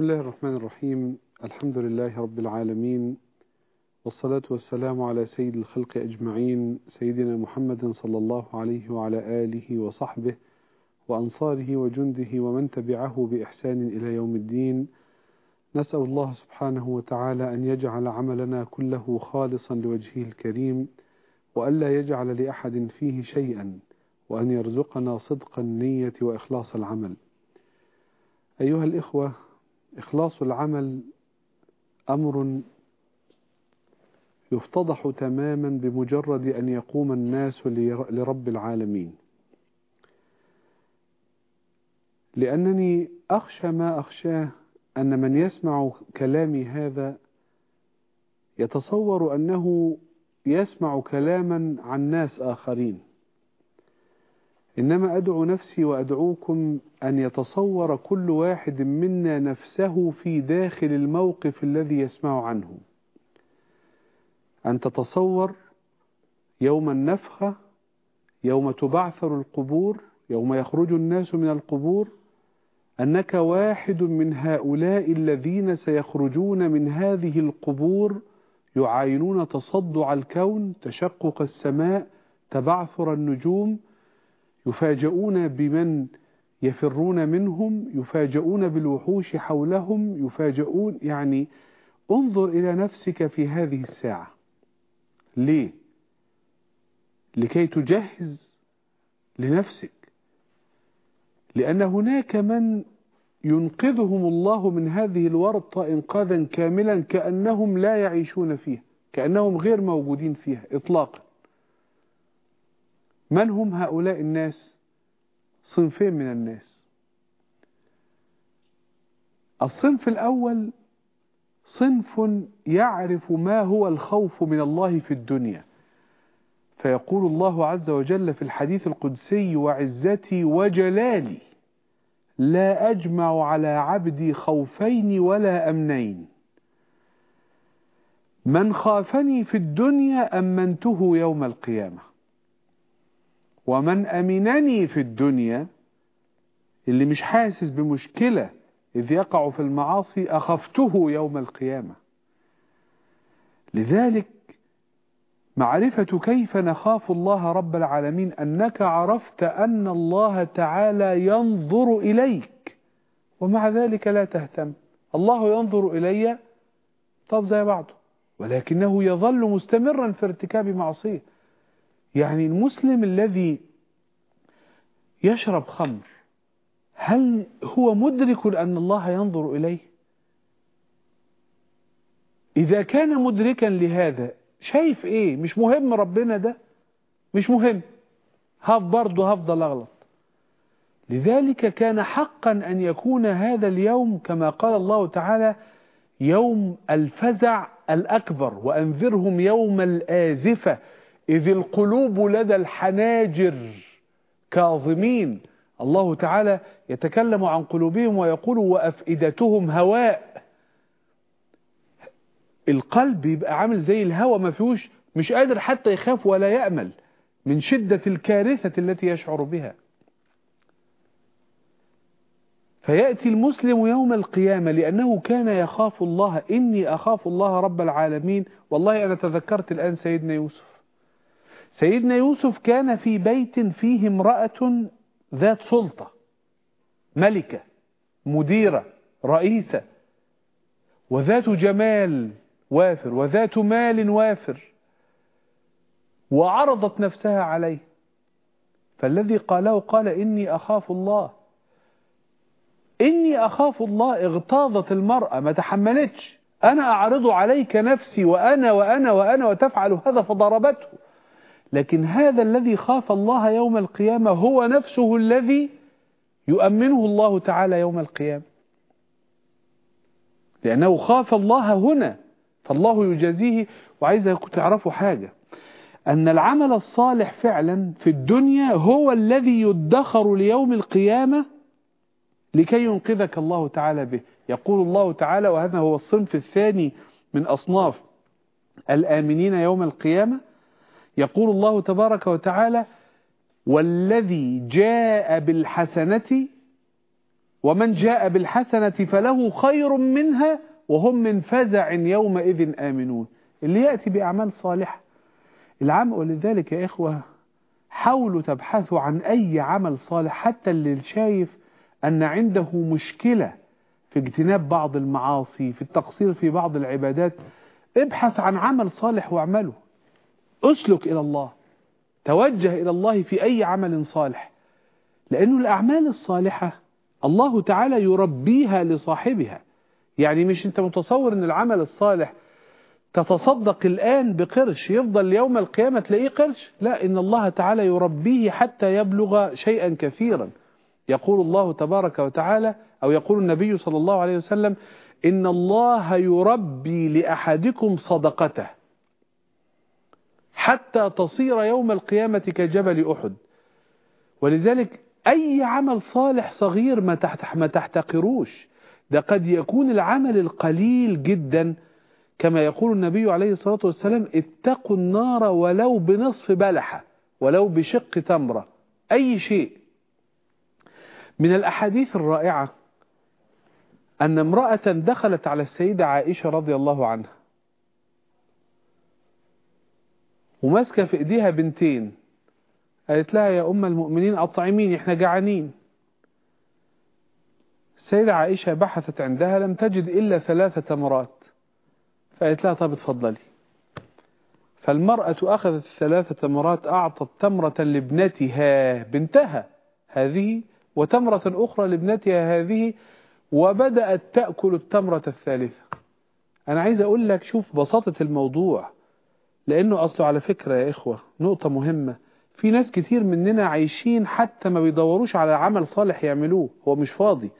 بسم الله الرحمن الرحيم. الحمد لله رب العالمين والصلاة والسلام على سيد الخلق أجمعين سيدنا محمد صلى الله عليه وعلى آله وصحبه وأنصاره وجنده ومن تبعه بإحسان إلى يوم الدين. نسأل الله سبحانه وتعالى أن يجعل عملنا كله خالصا لوجهه الكريم وألا يجعل لأحد فيه شيئا وأن يرزقنا صدق النية وإخلاص العمل. أيها الإخوة إخلاص العمل أمر يفتضح تماما بمجرد أن يقوم الناس لرب العالمين. لأنني أخشى ما أخشاه أن من يسمع كلامي هذا يتصور أنه يسمع كلاما عن ناس آخرين. إنما أدعو نفسي وأدعوكم أن يتصور كل واحد منا نفسه في داخل الموقف الذي يسمع عنه. أن تتصور يوم النفخة يوم تبعثر القبور يوم يخرج الناس من القبور أنك واحد من هؤلاء الذين سيخرجون من هذه القبور يعاينون تصدع الكون تشقق السماء تبعثر النجوم يفاجؤون بمن يفرون منهم يفاجؤون بالوحوش حولهم يفاجؤون يعني انظر إلى نفسك في هذه الساعة. ليه؟ لكي تجهز لنفسك. لأن هناك من ينقذهم الله من هذه الورطة إنقاذا كاملا كأنهم لا يعيشون فيها كأنهم غير موجودين فيها إطلاقا. من هم هؤلاء الناس؟ صنفين من الناس. الصنف الأول صنف يعرف ما هو الخوف من الله في الدنيا. فيقول الله عز وجل في الحديث القدسي وعزتي وجلالي لا أجمع على عبدي خوفين ولا أمنين. من خافني في الدنيا أمنته يوم القيامة. ومن أمنني في الدنيا اللي مش حاسس بمشكلة إذ يقع في المعاصي أخفته يوم القيامة. لذلك معرفة كيف نخاف الله رب العالمين؟ أنك عرفت أن الله تعالى ينظر إليك ومع ذلك لا تهتم. الله ينظر إلي طب زي بعضه ولكنه يظل مستمرا في ارتكاب معصية. يعني المسلم الذي يشرب خمر هل هو مدرك أن الله ينظر إليه؟ إذا كان مدركا لهذا شايف إيه؟ مش مهم ربنا ده؟ مش مهم. هف برضه هفضل أغلط لذلك كان حقا أن يكون هذا اليوم كما قال الله تعالى يوم الفزع الأكبر وأنذرهم يوم الآزفة. إذ القلوب لدى الحناجر كاظمين. الله تعالى يتكلم عن قلوبهم ويقول وأفئدتهم هواء. القلب يبقى عامل زي الهواء ما فيهوش مش قادر حتى يخاف ولا يأمل من شدة الكارثة التي يشعر بها. فيأتي المسلم يوم القيامة لأنه كان يخاف الله إني أخاف الله رب العالمين. والله أنا تذكرت الآن سيدنا يوسف. سيدنا يوسف كان في بيت فيه امرأة ذات سلطة ملكة مديرة رئيسة وذات جمال وافر وذات مال وافر وعرضت نفسها عليه. فالذي قاله قال إني أخاف الله. إني أخاف الله اغتاظت المرأة ما تحملتش. أنا أعرض عليك نفسي وأنا وأنا وأنا وتفعل هذا فضربته. لكن هذا الذي خاف الله يوم القيامة هو نفسه الذي يؤمنه الله تعالى يوم القيامة. لأنه خاف الله هنا فالله يجازيه. وعايزكم تعرفوا حاجة أن العمل الصالح فعلا في الدنيا هو الذي يدخر ليوم القيامة لكي ينقذك الله تعالى به. يقول الله تعالى وهذا هو الصنف الثاني من أصناف الآمنين يوم القيامة يقول الله تبارك وتعالى والذي جاء بالحسنة ومن جاء بالحسنة فله خير منها وهم من فزع يومئذ آمنون. اللي يأتي بأعمال صالحة. العام ولذلك يا إخوة حاولوا تبحثوا عن أي عمل صالح حتى اللي شايف أن عنده مشكلة في اجتناب بعض المعاصي في التقصير في بعض العبادات ابحث عن عمل صالح واعمله. أسلك إلى الله. توجه إلى الله في أي عمل صالح. لأنه الأعمال الصالحة الله تعالى يربيها لصاحبها. يعني مش أنت متصور إن العمل الصالح تتصدق الآن بقرش يفضل يوم القيامة تلاقيه قرش؟ لا إن الله تعالى يربيه حتى يبلغ شيئا كثيرا. يقول الله تبارك وتعالى أو يقول النبي صلى الله عليه وسلم إن الله يربي لأحدكم صدقته. حتى تصير يوم القيامة كجبل أحد. ولذلك أي عمل صالح صغير ما تحت ما تحتقروش. ده قد يكون العمل القليل جدا. كما يقول النبي عليه الصلاة والسلام اتقوا النار ولو بنصف بلحة ولو بشق تمرة. أي شيء. من الأحاديث الرائعة أن امرأة دخلت على السيدة عائشة رضي الله عنها. وماسكة في إيديها بنتين. قالت لها يا أم المؤمنين أطعمين إحنا جعانين. السيدة عائشة بحثت عندها لم تجد إلا ثلاثة تمرات. فقالت لها طب اتفضلي. فالمرأة أخذت الثلاثة تمرات أعطت تمرة لابنتها بنتها هذه وتمرة أخرى لابنتها هذه وبدأت تأكل التمرة الثالثة. أنا عايز أقول لك شوف بساطة الموضوع. لأنه أصله على فكرة يا إخوة نقطة مهمة. في ناس كتير مننا عايشين حتى ما بيدوروش على عمل صالح يعملوه. هو مش فاضي.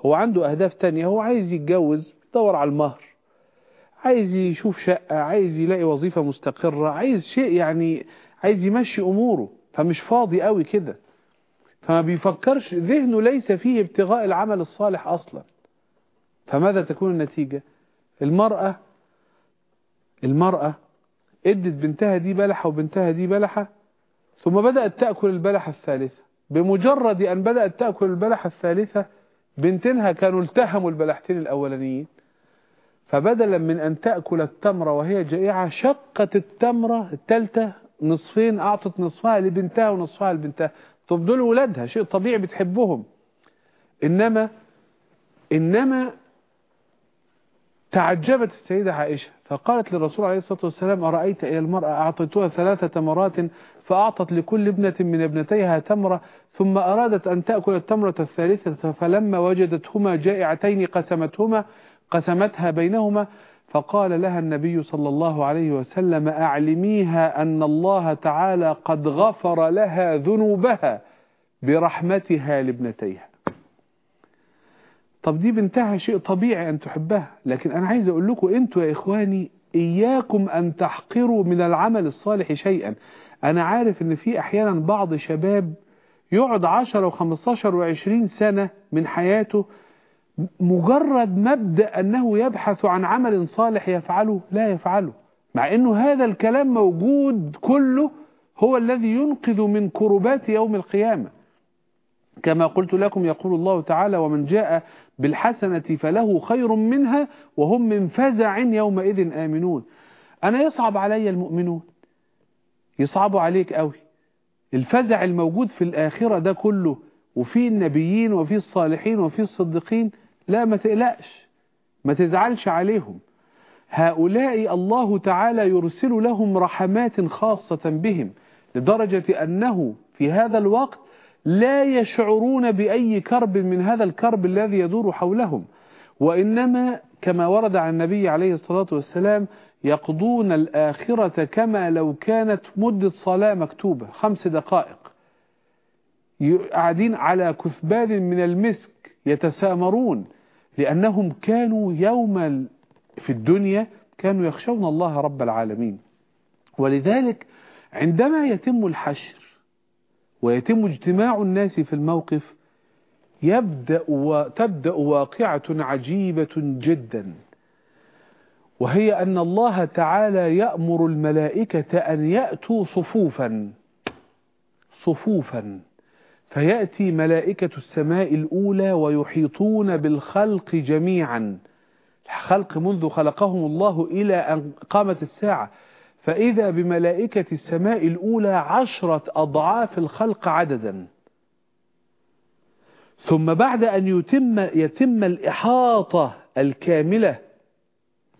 هو عنده أهداف تانية. هو عايز يتجوز يدور على المهر. عايز يشوف شقة عايز يلاقي وظيفة مستقرة عايز شيء يعني عايز يمشي أموره. فمش فاضي قوي كده. فما بيفكرش ذهنه ليس فيه ابتغاء العمل الصالح أصلا. فماذا تكون النتيجة؟ المرأة المرأة ادت بنتها دي بلحة وبنتها دي بلحة ثم بدأت تأكل البلحة الثالثة. بمجرد أن بدأت تأكل البلحة الثالثة بنتينها كانوا التهموا البلحتين الأولانيين. فبدلا من أن تأكل التمرة وهي جائعة شقت التمرة الثالثة نصفين أعطت نصفها لبنتها ونصفها لبنتها. طب دول ولادها شيء طبيعي بتحبهم. إنما إنما تعجبت السيدة عائشة. فقالت للرسول عليه الصلاة والسلام أرأيت إلى المرأة أعطيتها ثلاثة تمرات فأعطت لكل ابنة من ابنتيها تمرة ثم أرادت أن تأكل التمرة الثالثة فلما وجدتهما جائعتين قسمتهما قسمتها بينهما فقال لها النبي صلى الله عليه وسلم أعلميها أن الله تعالى قد غفر لها ذنوبها برحمتها لابنتيها. طب دي بنتها شيء طبيعي أن تحبها لكن أنا عايز أقول لكم أنتوا يا إخواني إياكم أن تحقروا من العمل الصالح شيئا. أنا عارف أن في أحيانا بعض شباب يقعد 10 و15 و20 سنة من حياته مجرد مبدأ أنه يبحث عن عمل صالح يفعله لا يفعله. مع أنه هذا الكلام موجود كله هو الذي ينقذ من كربات يوم القيامة. كما قلت لكم يقول الله تعالى ومن جاء بالحسنة فله خير منها وهم من فزع يومئذ آمنون. أنا يصعب علي المؤمنون؟ يصعب عليك قوي الفزع الموجود في الآخرة ده كله وفي النبيين وفي الصالحين وفي الصديقين لا ما تقلقش ما تزعلش عليهم. هؤلاء الله تعالى يرسل لهم رحمات خاصة بهم لدرجة أنه في هذا الوقت لا يشعرون بأي كرب من هذا الكرب الذي يدور حولهم وإنما كما ورد عن النبي عليه الصلاة والسلام يقضون الآخرة كما لو كانت مدة صلاة مكتوبة خمس دقائق. قاعدين على كثبان من المسك يتسامرون لأنهم كانوا يوم في الدنيا كانوا يخشون الله رب العالمين. ولذلك عندما يتم الحشر ويتم اجتماع الناس في الموقف يبدأ وتبدأ واقعة عجيبة جدا. وهي أن الله تعالى يأمر الملائكة أن يأتوا صفوفا صفوفا. فيأتي ملائكة السماء الأولى ويحيطون بالخلق جميعا. خلق منذ خلقهم الله إلى أن قامت الساعة. فإذا بملائكة السماء الأولى عشرة أضعاف الخلق عددا. ثم بعد أن يتم, يتم الإحاطة الكاملة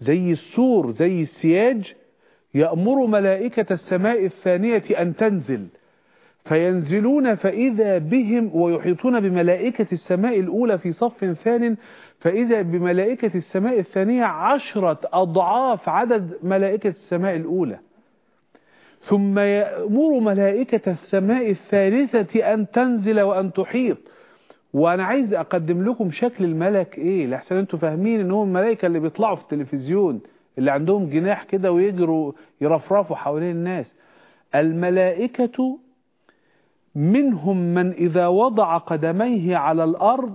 زي السور زي السياج يأمر ملائكة السماء الثانية أن تنزل. فينزلون فإذا بهم ويحيطون بملائكة السماء الأولى في صف ثان فإذا بملائكة السماء الثانية عشرة أضعاف عدد ملائكة السماء الأولى. ثم يأمر ملائكة السماء الثالثة أن تنزل وأن تحيط. وأنا عايز أقدم لكم شكل الملك إيه لحسن أنتم فاهمين إن هم الملائكة اللي بيطلعوا في التلفزيون اللي عندهم جناح كده ويجروا يرفرفوا حوالين الناس. الملائكة منهم من إذا وضع قدميه على الأرض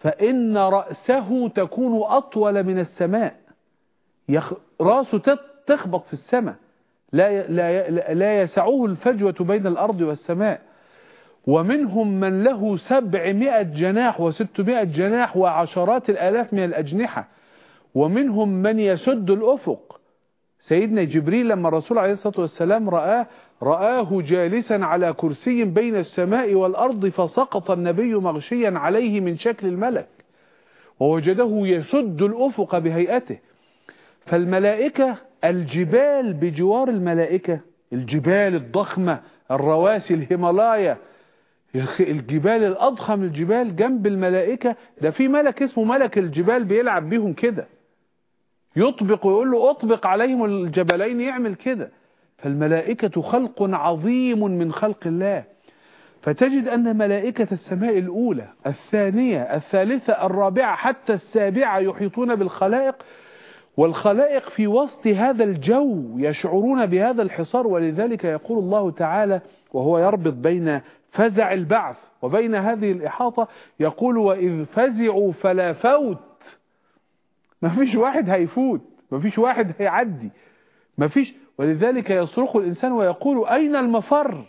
فإن رأسه تكون أطول من السماء. يخ... رأسه تخبط في السماء. لا, لا, لا يسعه الفجوة بين الأرض والسماء. ومنهم من له سبعمائة جناح وستمائة جناح وعشرات الآلاف من الأجنحة. ومنهم من يسد الأفق. سيدنا جبريل لما الرسول عليه الصلاة والسلام رآه رآه جالسا على كرسي بين السماء والأرض فسقط النبي مغشيا عليه من شكل الملك ووجده يسد الأفق بهيئته. فالملائكة الجبال بجوار الملائكة الجبال الضخمة الرواسي الهيمالايا الجبال الأضخم الجبال جنب الملائكة. ده في ملك اسمه ملك الجبال بيلعب بيهم كده. يطبق ويقول له اطبق عليهم الجبلين يعمل كده. فالملائكة خلق عظيم من خلق الله. فتجد أن ملائكة السماء الأولى الثانية الثالثة الرابعة حتى السابعة يحيطون بالخلائق والخلائق في وسط هذا الجو يشعرون بهذا الحصار. ولذلك يقول الله تعالى وهو يربط بين فزع البعث وبين هذه الإحاطة يقول وإذ فزعوا فلا فوت. ما فيش واحد هيفوت ما فيش واحد هيعدي ما فيش ولذلك يصرخ الإنسان ويقول أين المفر؟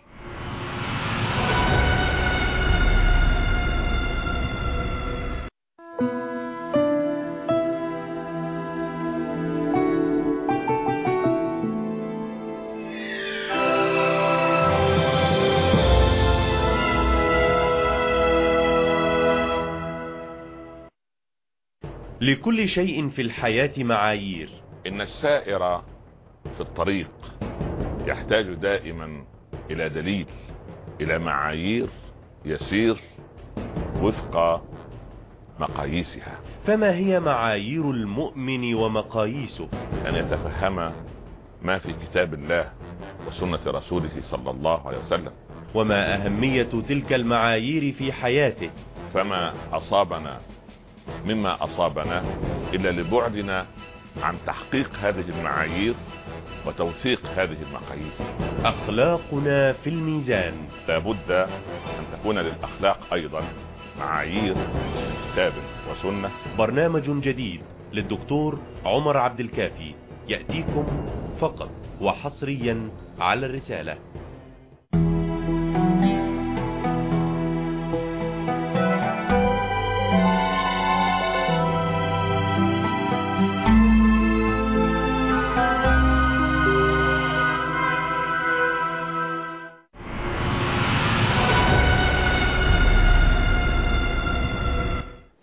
لكل شيء في الحياة معايير. إن السائر في الطريق يحتاج دائما إلى دليل إلى معايير يسير وفق مقاييسها. فما هي معايير المؤمن ومقاييسه؟ أن يتفهم ما في كتاب الله وسنة رسوله صلى الله عليه وسلم. وما أهمية تلك المعايير في حياته؟ فما أصابنا مما أصابنا إلا لبعدنا عن تحقيق هذه المعايير وتوثيق هذه المقاييس. أخلاقنا في الميزان. لابد أن تكون للأخلاق أيضا معايير كتاب وسنة. برنامج جديد للدكتور عمر عبد الكافي. يأتيكم فقط وحصريا على الرسالة.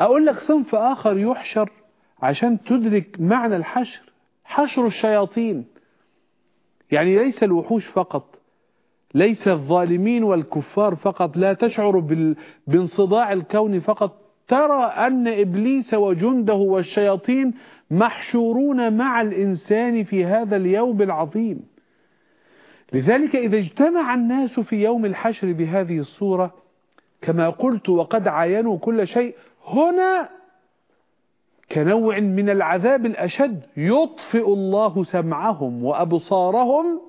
أقول لك صنف آخر يحشر عشان تدرك معنى الحشر. حشر الشياطين. يعني ليس الوحوش فقط ليس الظالمين والكفار فقط لا تشعر بانصداع الكون فقط. ترى أن إبليس وجنده والشياطين محشورون مع الإنسان في هذا اليوم العظيم. لذلك إذا اجتمع الناس في يوم الحشر بهذه الصورة كما قلت وقد عاينوا كل شيء هنا كنوع من العذاب الأشد يطفئ الله سمعهم وأبصارهم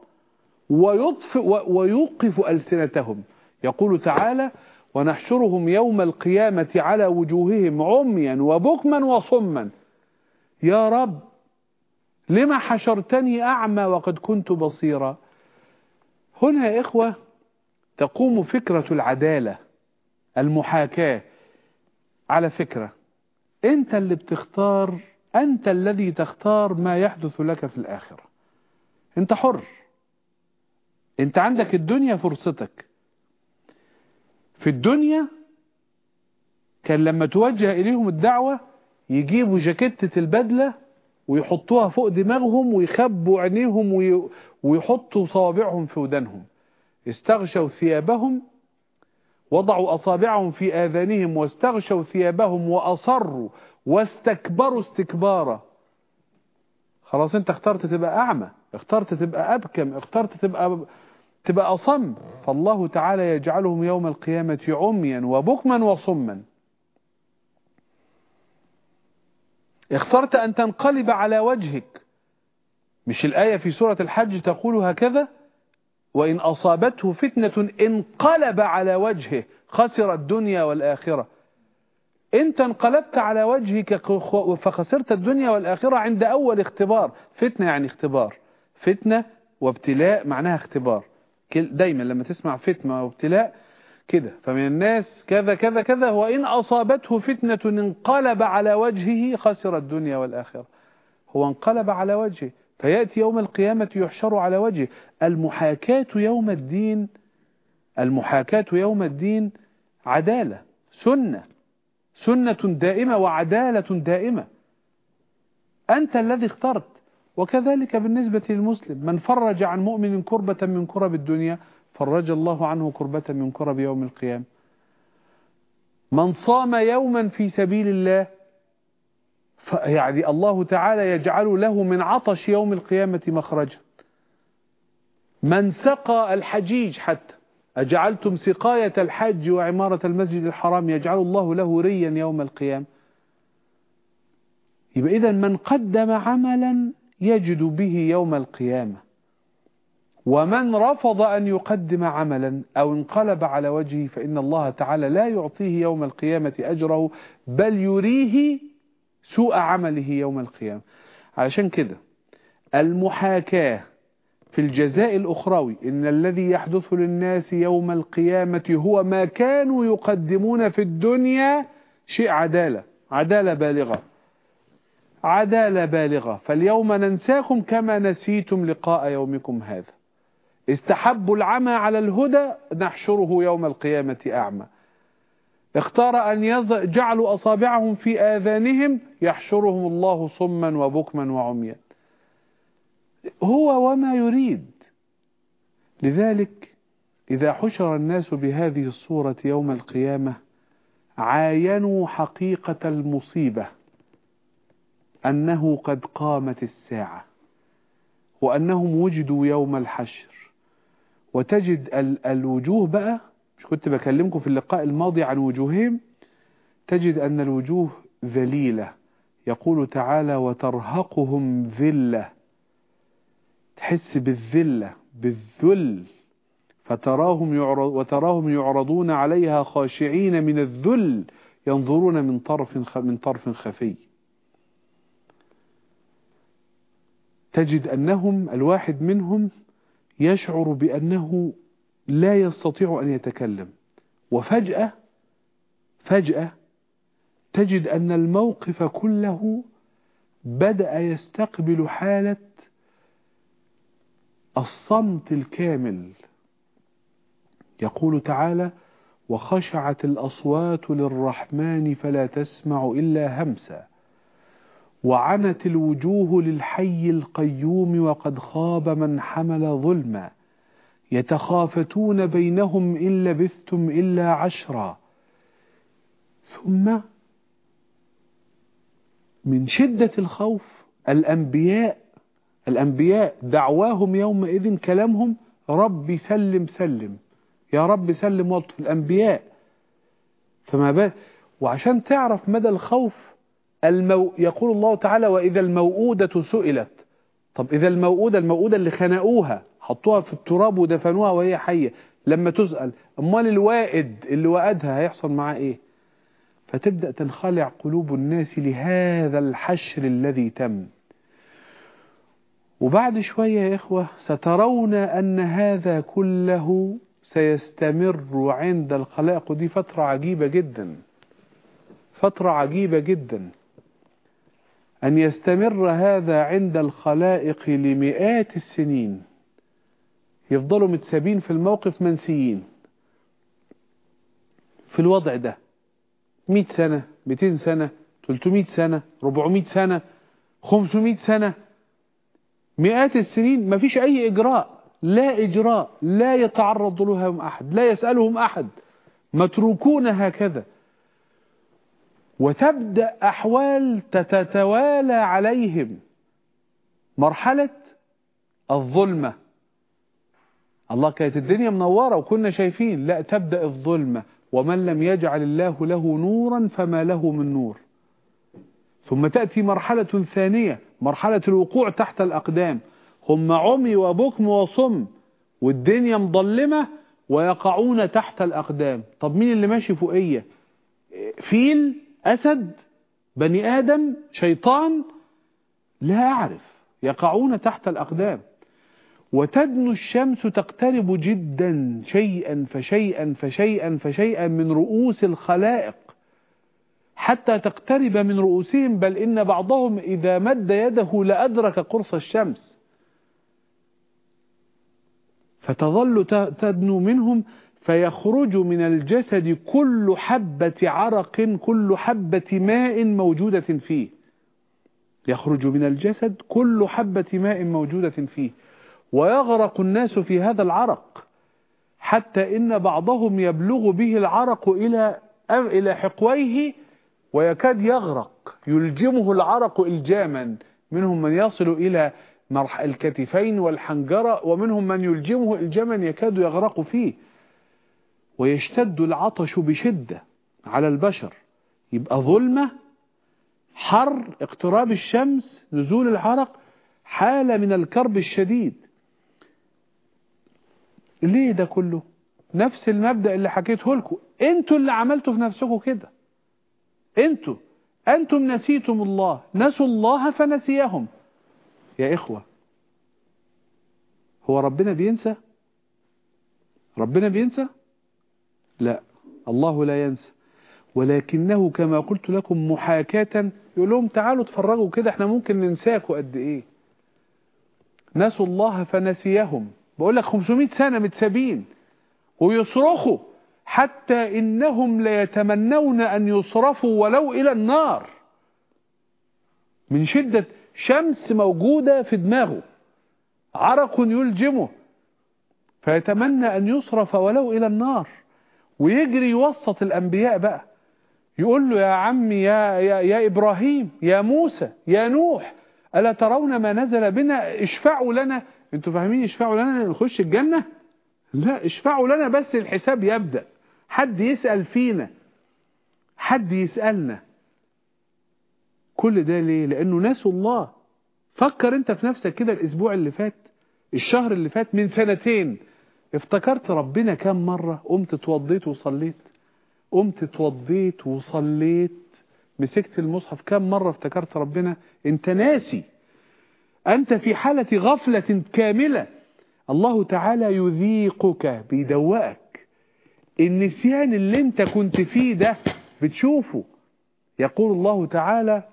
ويطفئ ويوقف ألسنتهم. يقول تعالى ونحشرهم يوم القيامة على وجوههم عميا وبكما وصما. يا رب لما حشرتني أعمى وقد كنت بصيرا؟ هنا يا إخوة تقوم فكرة العدالة المحاكاة على فكرة أنت اللي بتختار أنت الذي تختار ما يحدث لك في الآخرة. أنت حر. أنت عندك الدنيا فرصتك. في الدنيا كان لما توجه إليهم الدعوة يجيبوا جاكيتة البدلة ويحطوها فوق دماغهم ويخبوا عينيهم وي... ويحطوا صوابعهم في ودانهم. استغشوا ثيابهم وضعوا أصابعهم في آذانهم واستغشوا ثيابهم وأصروا واستكبروا استكبارا. خلاص انت اخترت تبقى أعمى اخترت تبقى أبكم اخترت تبقى تبقى أصم. فالله تعالى يجعلهم يوم القيامة عميا وبكما وصما. اخترت أن تنقلب على وجهك. مش الآية في سورة الحج تقول هكذا؟ وإن أصابته فتنة انقلب على وجهه خسر الدنيا والآخرة. انت انقلبت على وجهك فخسرت الدنيا والآخرة عند أول اختبار. فتنة يعني اختبار. فتنة وابتلاء معناها اختبار. دايما لما تسمع فتنة وابتلاء كده. فمن الناس كذا كذا كذا وإن أصابته فتنة انقلب على وجهه خسر الدنيا والآخرة. هو انقلب على وجهه. فيأتي يوم القيامة يحشر على وجهه. المحاكاة يوم الدين المحاكاة يوم الدين عدالة سنة سنة دائمة وعدالة دائمة. أنت الذي اخترت وكذلك بالنسبة للمسلم. من فرج عن مؤمن كربة من كرب الدنيا فرج الله عنه كربة من كرب يوم القيامة. من صام يوما في سبيل الله يعني الله تعالى يجعل له من عطش يوم القيامة مخرجا. من سقى الحجيج حتى أجعلتم سقاية الحج وعمارة المسجد الحرام يجعل الله له ريا يوم القيامة؟ يبقى إذا من قدم عملا يجد به يوم القيامة. ومن رفض أن يقدم عملا أو انقلب على وجهه فإن الله تعالى لا يعطيه يوم القيامة أجره بل يريه سوء عمله يوم القيامة. علشان كده المحاكاة في الجزاء الأخروي إن الذي يحدث للناس يوم القيامة هو ما كانوا يقدمون في الدنيا شيء عدالة عدالة بالغة عدالة بالغة. فاليوم ننساكم كما نسيتم لقاء يومكم هذا. استحبوا العمى على الهدى نحشره يوم القيامة أعمى. اختار أن يجعلوا أصابعهم في آذانهم يحشرهم الله صما وبكما وعميا. هو وما يريد. لذلك إذا حشر الناس بهذه الصورة يوم القيامة عاينوا حقيقة المصيبة أنه قد قامت الساعة وأنهم وجدوا يوم الحشر. وتجد الوجوه بقى مش كنت بكلمكم في اللقاء الماضي عن وجوههم؟ تجد أن الوجوه ذليلة. يقول تعالى وترهقهم ذلة. تحس بالذلة بالذل. فتراهم يعرض وتراهم يعرضون عليها خاشعين من الذل ينظرون من طرف من طرف خفي. تجد أنهم الواحد منهم يشعر بأنه لا يستطيع أن يتكلم. وفجأة فجأة تجد أن الموقف كله بدأ يستقبل حالة الصمت الكامل. يقول تعالى وخشعت الأصوات للرحمن فلا تسمع إلا همسا وعنت الوجوه للحي القيوم وقد خاب من حمل ظلما. يتخافتون بينهم إن لبثتم إلا عشرا. ثم من شدة الخوف الأنبياء الأنبياء دعواهم يومئذ كلامهم رب سلم سلم. يا رب سلم وطف الأنبياء. فما بال وعشان تعرف مدى الخوف المو... يقول الله تعالى وإذا الموؤودة سئلت. طب إذا الموؤودة الموؤودة اللي خنقوها. حطوها في التراب ودفنوها وهي حية. لما تسأل أمال الوائد اللي وأدها هيحصل معاه إيه؟ فتبدأ تنخلع قلوب الناس لهذا الحشر الذي تم. وبعد شوية يا إخوة سترون أن هذا كله سيستمر عند الخلائق. ودي فترة عجيبة جدا. فترة عجيبة جدا. أن يستمر هذا عند الخلائق لمئات السنين. يفضلوا متسابين في الموقف منسيين. في الوضع ده 100 سنة 200 سنة 300 سنة 400 سنة 500 سنة مئات السنين ما فيش أي إجراء لا إجراء لا يتعرض لهم أحد لا يسألهم أحد. متروكون هكذا. وتبدأ أحوال تتوالى عليهم. مرحلة الظلمة. الله كانت الدنيا منورة وكنا شايفين لا تبدأ الظلمة ومن لم يجعل الله له نورا فما له من نور. ثم تأتي مرحلة ثانية مرحلة الوقوع تحت الأقدام. هم عمي وبكم وصم والدنيا مظلمة ويقعون تحت الأقدام. طب مين اللي ماشي فوقية؟ فيل أسد بني آدم شيطان؟ لا أعرف. يقعون تحت الأقدام. وتدنو الشمس تقترب جدا شيئا فشيئا فشيئا فشيئا من رؤوس الخلائق. حتى تقترب من رؤوسهم بل إن بعضهم إذا مد يده لأدرك قرص الشمس. فتظل تدنو منهم فيخرج من الجسد كل حبة عرق كل حبة ماء موجودة فيه. يخرج من الجسد كل حبة ماء موجودة فيه. ويغرق الناس في هذا العرق حتى إن بعضهم يبلغ به العرق إلى إلى حقويه ويكاد يغرق يلجمه العرق إلجاما. منهم من يصل إلى الكتفين والحنجرة ومنهم من يلجمه إلجاما يكاد يغرق فيه. ويشتد العطش بشدة على البشر. يبقى ظلمة حر اقتراب الشمس نزول العرق حالة من الكرب الشديد. ليه ده كله؟ نفس المبدأ اللي حكيته لكم. أنتوا اللي عملتوا في نفسكم كده. أنتوا. أنتم نسيتم الله. نسوا الله فنسيهم. يا إخوة هو ربنا بينسى؟ ربنا بينسى؟ لا. الله لا ينسى. ولكنه كما قلت لكم محاكاة. يقول لهم تعالوا اتفرجوا كده إحنا ممكن ننساكوا قد إيه. نسوا الله فنسيهم. بقول لك 500 سنة متسابين. ويصرخوا حتى إنهم ليتمنون أن يصرفوا ولو إلى النار. من شدة شمس موجودة في دماغه. عرق يلجمه. فيتمنى أن يصرف ولو إلى النار. ويجري يوسط الأنبياء بقى. يقول له يا عمي يا, يا, يا إبراهيم يا موسى يا نوح ألا ترون ما نزل بنا؟ اشفعوا لنا. أنتوا فاهمين اشفعوا لنا نخش الجنة؟ لا اشفعوا لنا بس الحساب يبدأ. حد يسأل فينا. حد يسألنا. كل ده ليه؟ لأنه نسوا الله. فكر انت في نفسك كده الأسبوع اللي فات الشهر اللي فات من سنتين. افتكرت ربنا كم مرة؟ قمت اتوضيت وصليت. قمت اتوضيت وصليت. مسكت المصحف كم مرة افتكرت ربنا؟ انت ناسي. أنت في حالة غفلة كاملة. الله تعالى يذيقك بيدوقك. النسيان اللي انت كنت فيه ده بتشوفه. يقول الله تعالى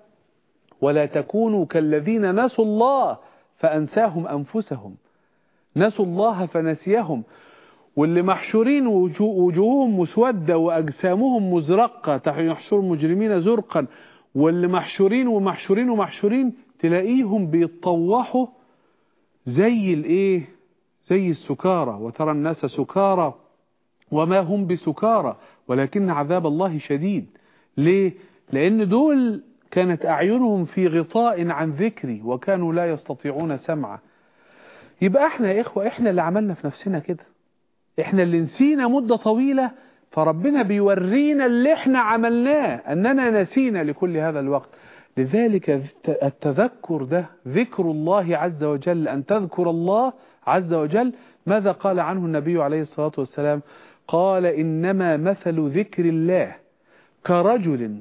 ولا تكونوا كالذين نسوا الله فأنساهم أنفسهم. نسوا الله فنسيهم. واللي محشورين وجوههم مسودة وأجسامهم مزرقة يحشر المجرمين زرقا. واللي محشورين ومحشورين ومحشورين تلاقيهم بيتطوحوا زي الإيه؟ زي السكارى. وترى الناس سكارى وما هم بسكارى ولكن عذاب الله شديد. ليه؟ لأن دول كانت أعينهم في غطاء عن ذكري وكانوا لا يستطيعون سمعا يبقى إحنا يا إخوة إحنا اللي عملنا في نفسنا كده. إحنا اللي نسينا مدة طويلة فربنا بيورينا اللي إحنا عملناه أننا نسينا لكل هذا الوقت. لذلك التذكر ده ذكر الله عز وجل أن تذكر الله عز وجل. ماذا قال عنه النبي عليه الصلاة والسلام؟ قال إنما مثل ذكر الله كرجل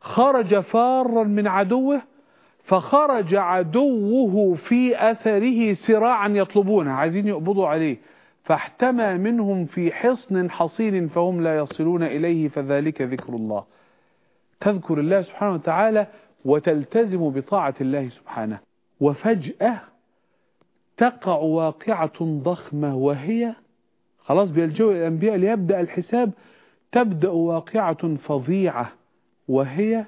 خرج فارا من عدوه فخرج عدوه في أثره سراعا يطلبونه عايزين يقبضوا عليه. فاحتمى منهم في حصن حصين فهم لا يصلون إليه فذلك ذكر الله. تذكر الله سبحانه وتعالى وتلتزم بطاعة الله سبحانه. وفجأة تقع واقعة ضخمة وهي خلاص بيلجوا الأنبياء ليبدأ الحساب تبدأ واقعة فظيعة وهي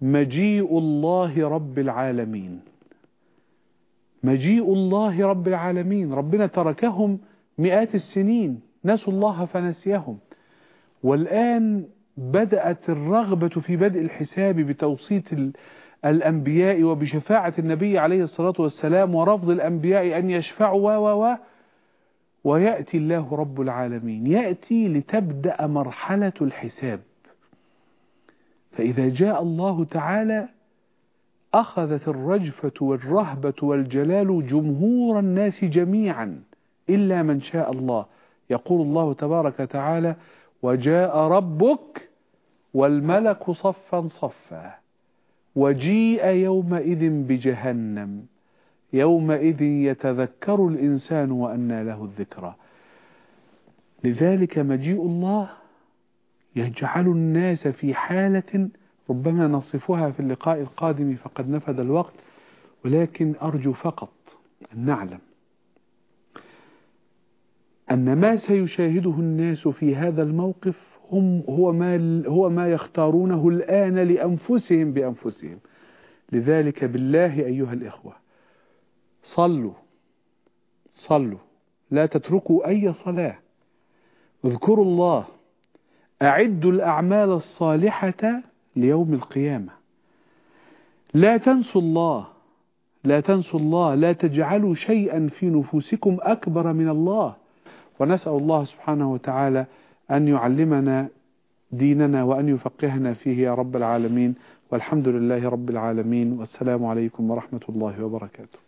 مجيء الله رب العالمين. مجيء الله رب العالمين. ربنا تركهم مئات السنين نسوا الله فنسيهم. والآن بدأت الرغبة في بدء الحساب بتوسيط الأنبياء وبشفاعة النبي عليه الصلاة والسلام ورفض الأنبياء أن يشفعوا و و. ويأتي الله رب العالمين. يأتي لتبدأ مرحلة الحساب. فإذا جاء الله تعالى أخذت الرجفة والرهبة والجلال جمهور الناس جميعا. إلا من شاء الله. يقول الله تبارك وتعالى وجاء ربك والملك صفا صفا وجيء يومئذ بجهنم. يومئذ يتذكر الإنسان وأنى له الذكرى. لذلك مجيء الله يجعل الناس في حالة ربما نصفها في اللقاء القادم فقد نفذ الوقت ولكن أرجو فقط أن نعلم. أن ما سيشاهده الناس في هذا الموقف هم هو ما هو ما يختارونه الآن لأنفسهم بأنفسهم. لذلك بالله أيها الإخوة صلوا صلوا لا تتركوا أي صلاة. اذكروا الله أعدوا الأعمال الصالحة ليوم القيامة. لا تنسوا الله لا تنسوا الله لا تجعلوا شيئا في نفوسكم أكبر من الله. ونسأل الله سبحانه وتعالى أن يعلمنا ديننا وأن يفقهنا فيه يا رب العالمين والحمد لله رب العالمين والسلام عليكم ورحمة الله وبركاته.